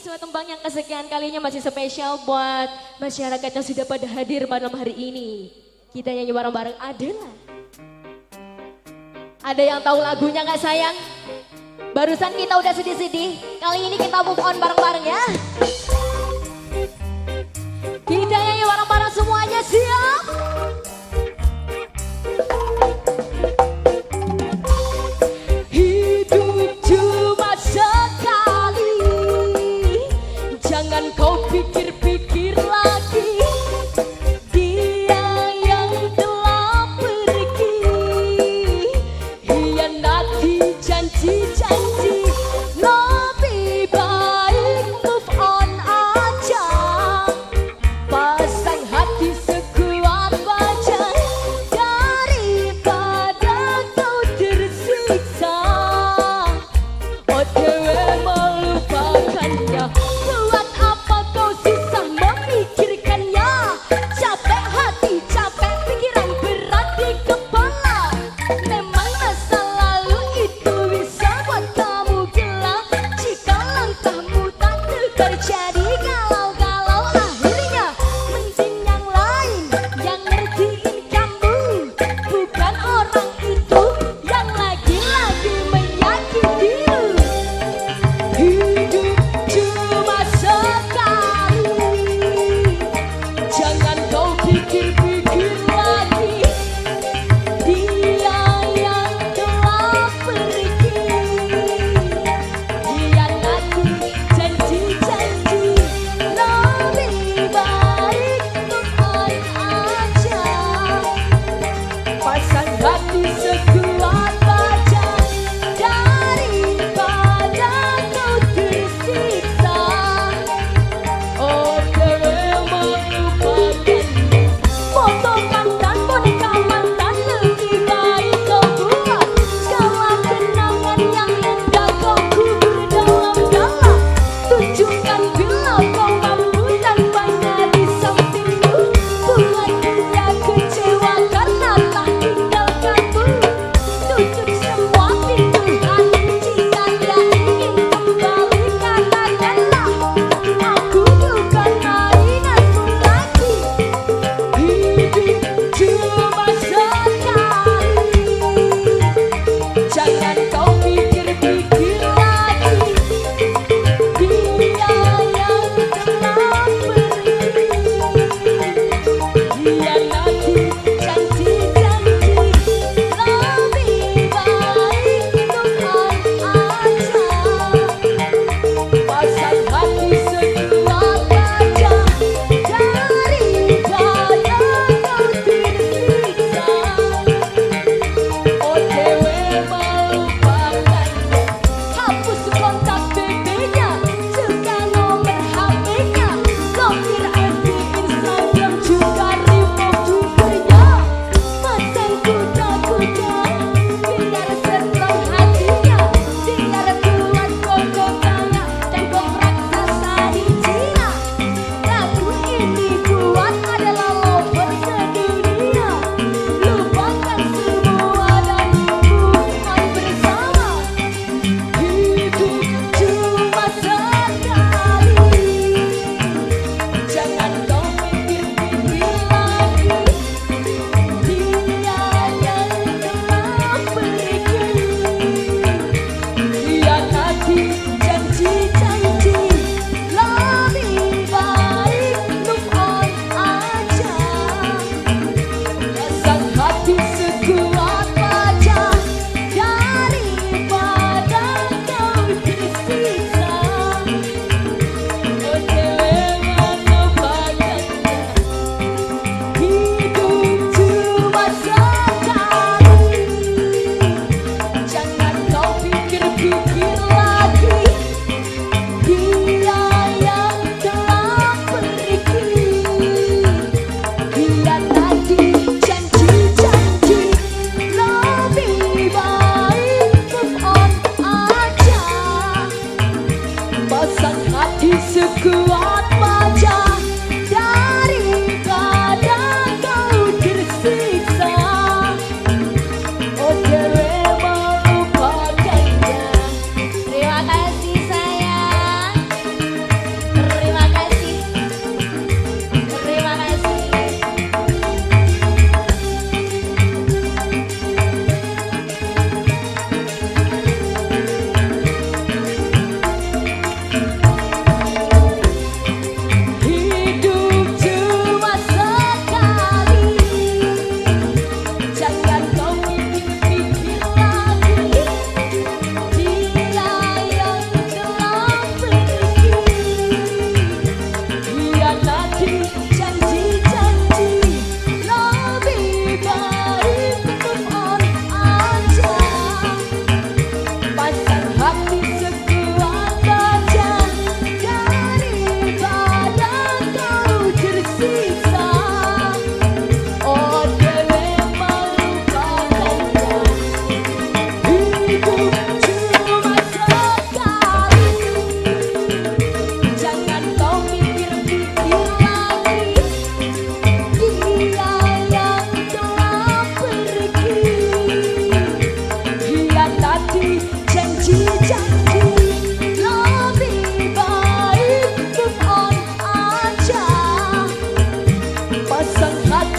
sebuah tembang yang kesekian kalinya masih spesial buat masyarakat yang sudah pada hadir malam hari ini. Kita nyanyi bareng-bareng adalah. Ada yang tahu lagunya nggak sayang? Barusan kita udah sedih-sedih, kali ini kita move on bareng-bareng ya. Kita nyanyi bareng-bareng semuanya sih.